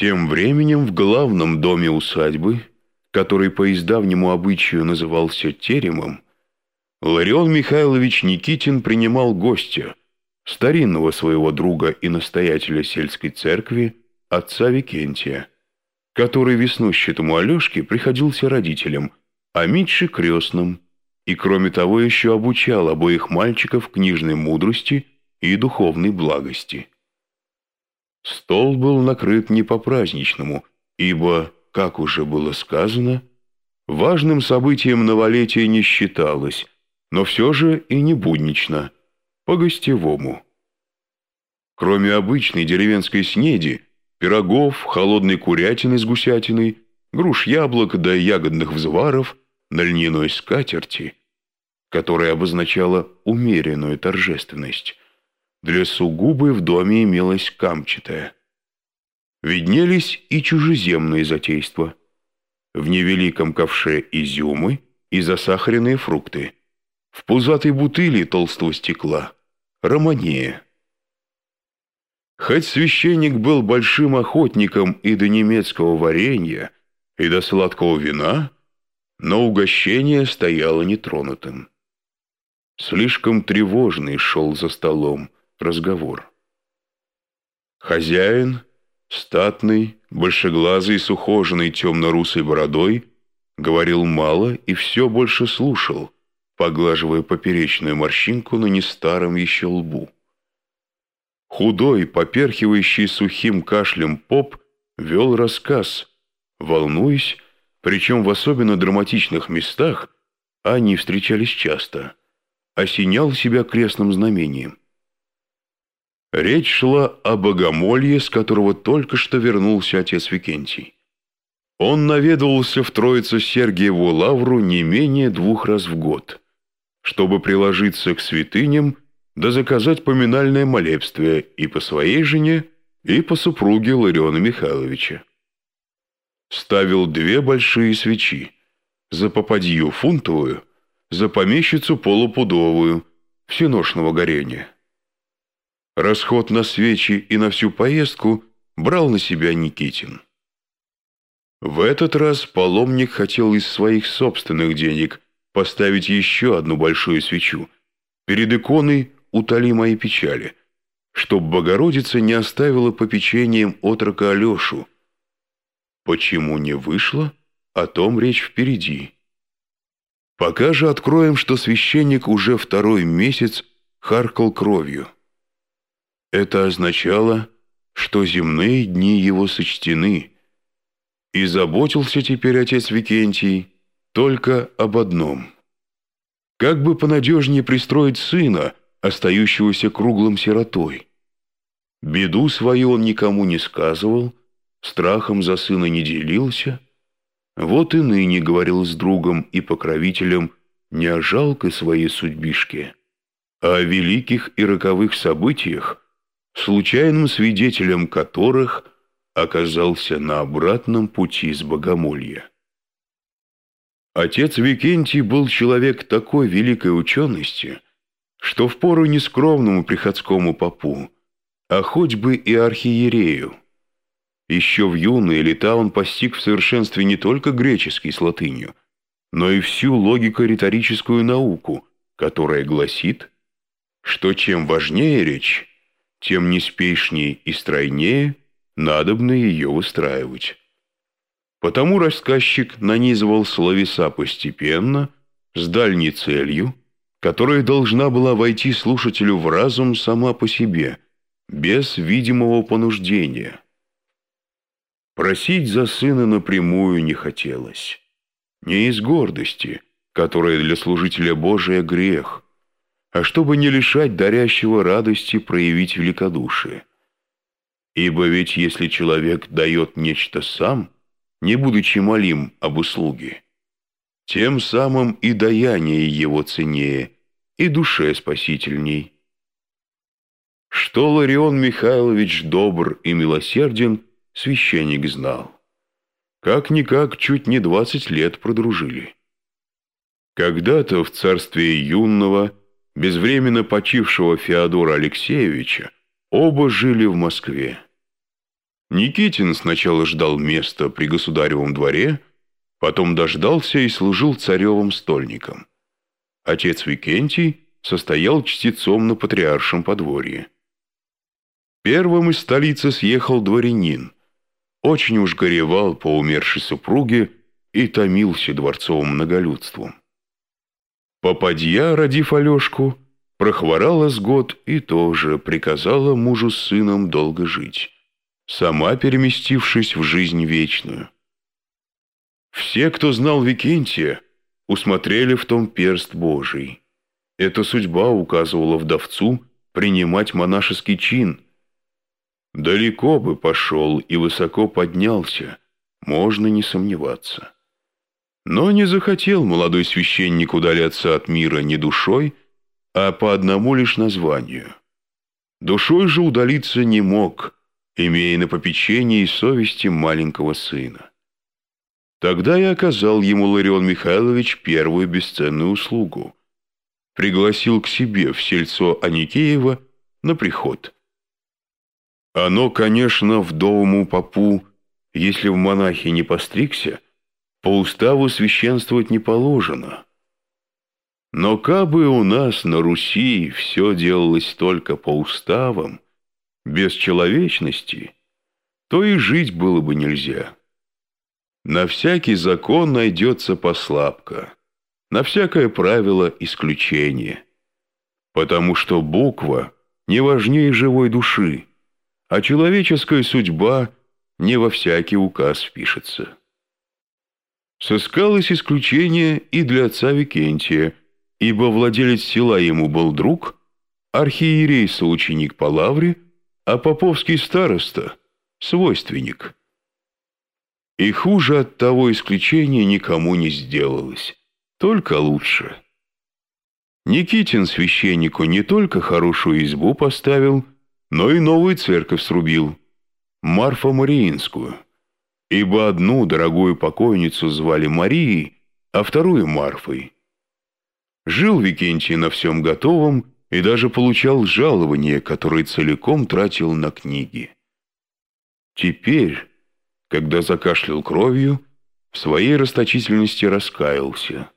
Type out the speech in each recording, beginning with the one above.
Тем временем в главном доме усадьбы, который по издавнему обычаю назывался теремом, Ларион Михайлович Никитин принимал гостя, старинного своего друга и настоятеля сельской церкви, отца Викентия, который веснущатому Алешке приходился родителям, а Митше крестным, и кроме того еще обучал обоих мальчиков книжной мудрости и духовной благости. Стол был накрыт не по-праздничному, ибо, как уже было сказано, важным событием новолетия не считалось, но все же и не буднично, по-гостевому. Кроме обычной деревенской снеди, пирогов, холодной курятины с гусятиной, груш яблок да ягодных взваров на льняной скатерти, которая обозначала умеренную торжественность, для сугубы в доме имелась камчатая. Виднелись и чужеземные затейства. В невеликом ковше изюмы и засахаренные фрукты. В пузатой бутыли толстого стекла романея. Хоть священник был большим охотником и до немецкого варенья, и до сладкого вина, но угощение стояло нетронутым. Слишком тревожный шел за столом, разговор. Хозяин, статный, большеглазый, с ухоженной темно-русой бородой, говорил мало и все больше слушал, поглаживая поперечную морщинку на нестаром еще лбу. Худой, поперхивающий сухим кашлем поп вел рассказ, волнуясь, причем в особенно драматичных местах, они встречались часто, осенял себя крестным знамением. Речь шла о богомолье, с которого только что вернулся отец Викентий. Он наведывался в Троицу Сергиеву лавру не менее двух раз в год, чтобы приложиться к святыням да заказать поминальное молебствие и по своей жене, и по супруге Лариона Михайловича. Ставил две большие свечи, за попадью фунтовую, за помещицу полупудовую, всеношного горения. Расход на свечи и на всю поездку брал на себя Никитин. В этот раз паломник хотел из своих собственных денег поставить еще одну большую свечу. Перед иконой «Утоли мои печали», чтоб Богородица не оставила попечением отрока Алешу. Почему не вышло, о том речь впереди. Пока же откроем, что священник уже второй месяц харкал кровью. Это означало, что земные дни его сочтены, и заботился теперь отец Викентий только об одном. Как бы понадежнее пристроить сына, остающегося круглым сиротой. Беду свою он никому не сказывал, страхом за сына не делился, вот и ныне говорил с другом и покровителем не о жалкой своей судьбишке, а о великих и роковых событиях, случайным свидетелем которых оказался на обратном пути с Богомолья. Отец Викентий был человек такой великой учености, что впору не скромному приходскому попу, а хоть бы и архиерею. Еще в юные лета он постиг в совершенстве не только греческий с латынью, но и всю логико-риторическую науку, которая гласит, что чем важнее речь, тем неспешнее и стройнее надобно ее выстраивать. Потому рассказчик нанизывал словеса постепенно, с дальней целью, которая должна была войти слушателю в разум сама по себе, без видимого понуждения. Просить за сына напрямую не хотелось. Не из гордости, которая для служителя Божия грех – а чтобы не лишать дарящего радости проявить великодушие. Ибо ведь если человек дает нечто сам, не будучи молим об услуге, тем самым и даяние его ценнее, и душе спасительней. Что Ларион Михайлович добр и милосерден, священник знал. Как-никак чуть не двадцать лет продружили. Когда-то в царстве юного – безвременно почившего Феодора Алексеевича, оба жили в Москве. Никитин сначала ждал места при государевом дворе, потом дождался и служил царевым стольником. Отец Викентий состоял чтецом на патриаршем подворье. Первым из столицы съехал дворянин. Очень уж горевал по умершей супруге и томился дворцовым многолюдством. Попадья, родив Алешку, прохворала с год и тоже приказала мужу с сыном долго жить, сама переместившись в жизнь вечную. Все, кто знал Викентия, усмотрели в том перст Божий. Эта судьба указывала вдовцу принимать монашеский чин. Далеко бы пошел и высоко поднялся, можно не сомневаться. Но не захотел молодой священник удаляться от мира не душой, а по одному лишь названию. Душой же удалиться не мог, имея на попечении и совести маленького сына. Тогда я оказал ему Ларион Михайлович первую бесценную услугу. Пригласил к себе в сельцо Аникеева на приход. Оно, конечно, вдовому попу, если в монахи не постригся, по уставу священствовать не положено. Но кабы у нас на Руси все делалось только по уставам, без человечности, то и жить было бы нельзя. На всякий закон найдется послабка, на всякое правило исключение, потому что буква не важнее живой души, а человеческая судьба не во всякий указ впишется. Сыскалось исключение и для отца Викентия, ибо владелец села ему был друг, архиерей соученик по лавре, а поповский староста — свойственник. И хуже от того исключения никому не сделалось, только лучше. Никитин священнику не только хорошую избу поставил, но и новую церковь срубил, Марфа-Мариинскую — ибо одну дорогую покойницу звали Марией, а вторую Марфой. Жил Викентий на всем готовом и даже получал жалование, которое целиком тратил на книги. Теперь, когда закашлял кровью, в своей расточительности раскаялся.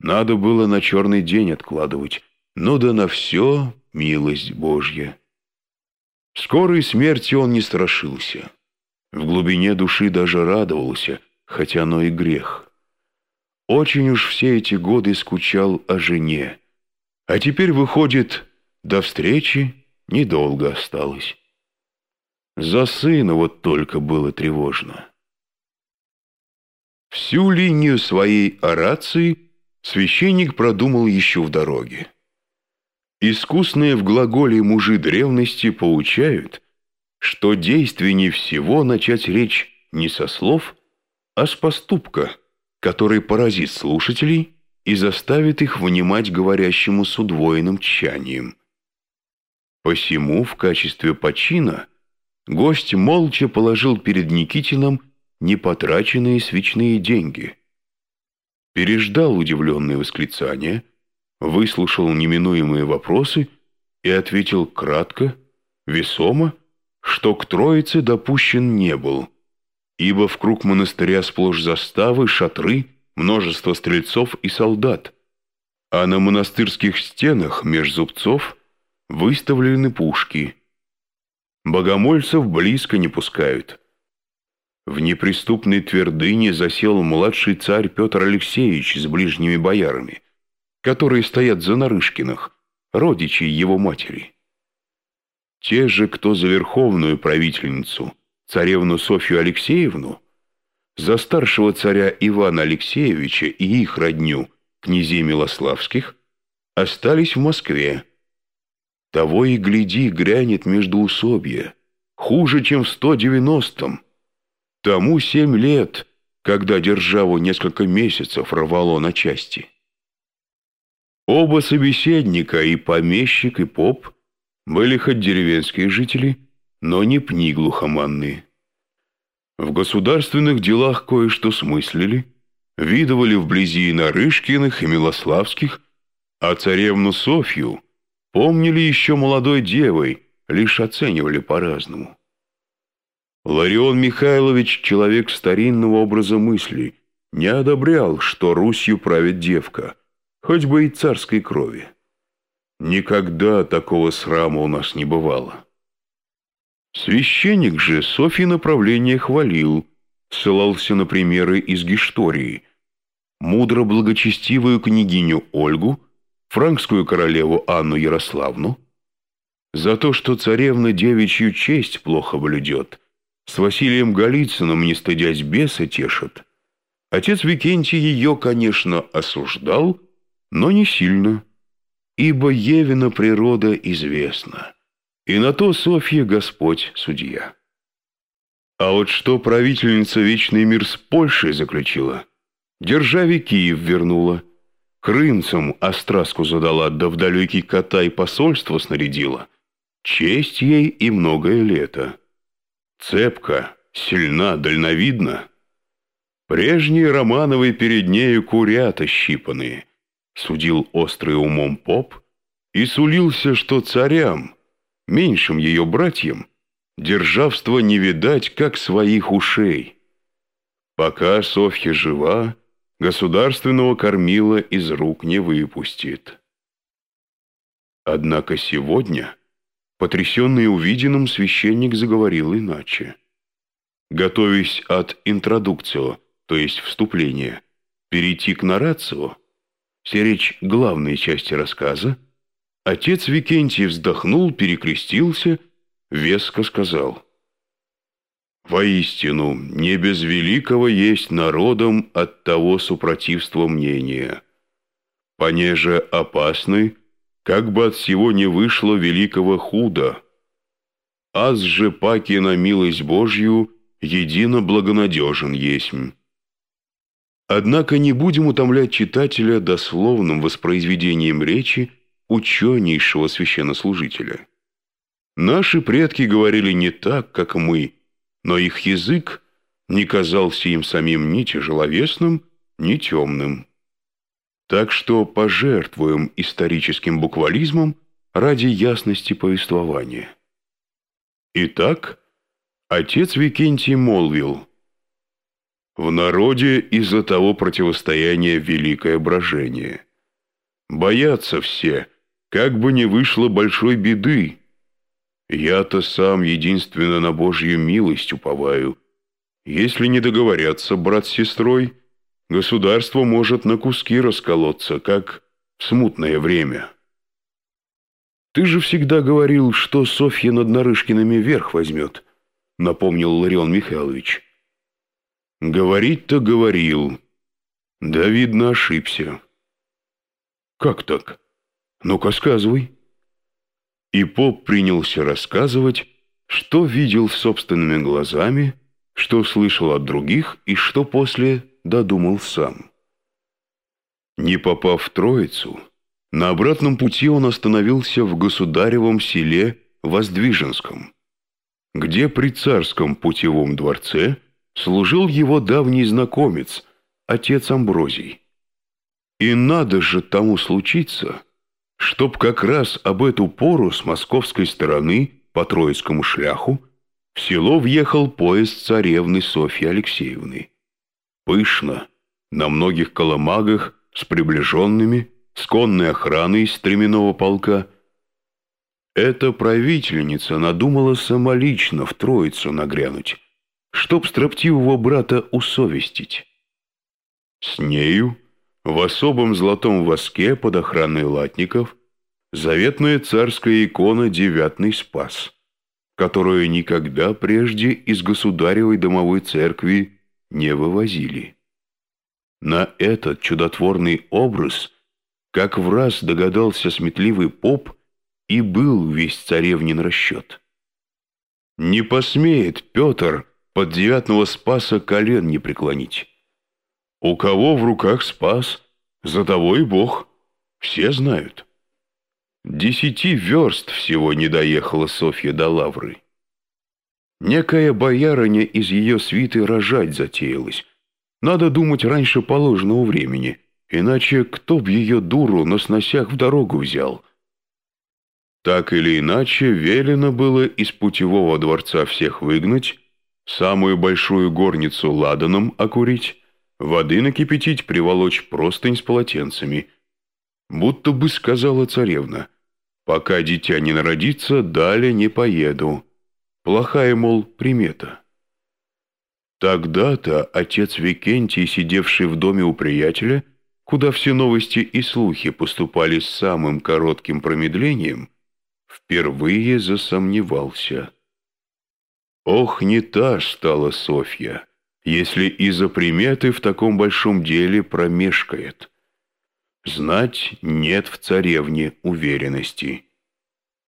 Надо было на черный день откладывать, но да на все милость Божья. Скорой смерти он не страшился. В глубине души даже радовался, хотя оно и грех. Очень уж все эти годы скучал о жене. А теперь, выходит, до встречи недолго осталось. За сына вот только было тревожно. Всю линию своей орации священник продумал еще в дороге. Искусные в глаголе мужи древности поучают, что действеннее всего начать речь не со слов, а с поступка, который поразит слушателей и заставит их внимать говорящему с удвоенным тщанием. Посему в качестве почина гость молча положил перед Никитином непотраченные свечные деньги. Переждал удивленные восклицания, выслушал неминуемые вопросы и ответил кратко, весомо, что к Троице допущен не был, ибо в круг монастыря сплошь заставы, шатры, множество стрельцов и солдат, а на монастырских стенах меж зубцов выставлены пушки. Богомольцев близко не пускают. В неприступной твердыне засел младший царь Петр Алексеевич с ближними боярами, которые стоят за Нарышкиных, родичей его матери. Те же, кто за верховную правительницу, царевну Софью Алексеевну, за старшего царя Ивана Алексеевича и их родню, князей Милославских, остались в Москве. Того и гляди, грянет между усобья, хуже, чем в 190-м. Тому семь лет, когда державу несколько месяцев рвало на части. Оба собеседника, и помещик, и поп, были хоть деревенские жители, но не пни глухоманные. В государственных делах кое-что смыслили, видывали вблизи и Нарышкиных, и Милославских, а царевну Софью помнили еще молодой девой, лишь оценивали по-разному. Ларион Михайлович, человек старинного образа мыслей, не одобрял, что Русью правит девка, хоть бы и царской крови. Никогда такого срама у нас не бывало. Священник же Софьи направление хвалил, ссылался на примеры из Гештории, мудро благочестивую княгиню Ольгу, франкскую королеву Анну Ярославну, за то, что царевна девичью честь плохо блюдет – с Василием Голицыным, не стыдясь беса, тешит. Отец Викентий ее, конечно, осуждал, но не сильно, ибо Евина природа известна, и на то Софья Господь судья. А вот что правительница Вечный мир с Польшей заключила, державе Киев вернула, крынцам остраску задала, да в далекий Катай посольство снарядила, честь ей и многое лето. Цепка, сильна, дальновидна. Прежние Романовы перед нею курята щипанные, судил острый умом поп и сулился, что царям, меньшим ее братьям, державство не видать, как своих ушей. Пока Софья жива, государственного кормила из рук не выпустит. Однако сегодня Потрясенный увиденным, священник заговорил иначе. Готовясь от интродукцио, то есть вступления, перейти к нарацио, все речь главной части рассказа, отец Викентий вздохнул, перекрестился, веско сказал. «Воистину, не без великого есть народом от того супротивства мнения. Понеже опасный, как бы от всего не вышло великого худа. Аз же паки на милость Божью едино благонадежен есмь. Однако не будем утомлять читателя дословным воспроизведением речи ученейшего священнослужителя. Наши предки говорили не так, как мы, но их язык не казался им самим ни тяжеловесным, ни темным. Так что пожертвуем историческим буквализмом ради ясности повествования. Итак, отец Викентий молвил, «В народе из-за того противостояния великое брожение. Боятся все, как бы не вышло большой беды. Я-то сам единственно на Божью милость уповаю. Если не договорятся брат с сестрой, — государство может на куски расколоться, как в смутное время. «Ты же всегда говорил, что Софья над Нарышкиными верх возьмет», — напомнил Ларион Михайлович. «Говорить-то говорил. Да, видно, ошибся». «Как так? Ну-ка, сказывай». И поп принялся рассказывать, что видел собственными глазами, что слышал от других и что после додумал сам. Не попав в Троицу, на обратном пути он остановился в государевом селе Воздвиженском, где при царском путевом дворце служил его давний знакомец, отец Амброзий. И надо же тому случиться, чтоб как раз об эту пору с московской стороны по Троицкому шляху в село въехал поезд царевны Софьи Алексеевны пышно, на многих коломагах с приближенными, с конной охраной стременного полка. Эта правительница надумала самолично в Троицу нагрянуть, чтоб строптивого брата усовестить. С нею, в особом золотом воске под охраной латников, заветная царская икона «Девятный спас», которую никогда прежде из государевой домовой церкви не вывозили. На этот чудотворный образ, как в раз догадался сметливый поп, и был весь царевнин расчет. Не посмеет Петр под девятного спаса колен не преклонить. У кого в руках спас, за того и Бог, все знают. Десяти верст всего не доехала Софья до Лавры. Некая боярыня из ее свиты рожать затеялась. Надо думать раньше положенного времени, иначе кто б ее дуру на сносях в дорогу взял? Так или иначе, велено было из путевого дворца всех выгнать, самую большую горницу ладаном окурить, воды накипятить, приволочь простынь с полотенцами. Будто бы сказала царевна, пока дитя не народится, далее не поеду. Плохая, мол, примета. Тогда-то отец Викентий, сидевший в доме у приятеля, куда все новости и слухи поступали с самым коротким промедлением, впервые засомневался. Ох, не та стала Софья, если из-за приметы в таком большом деле промешкает. Знать нет в царевне уверенности.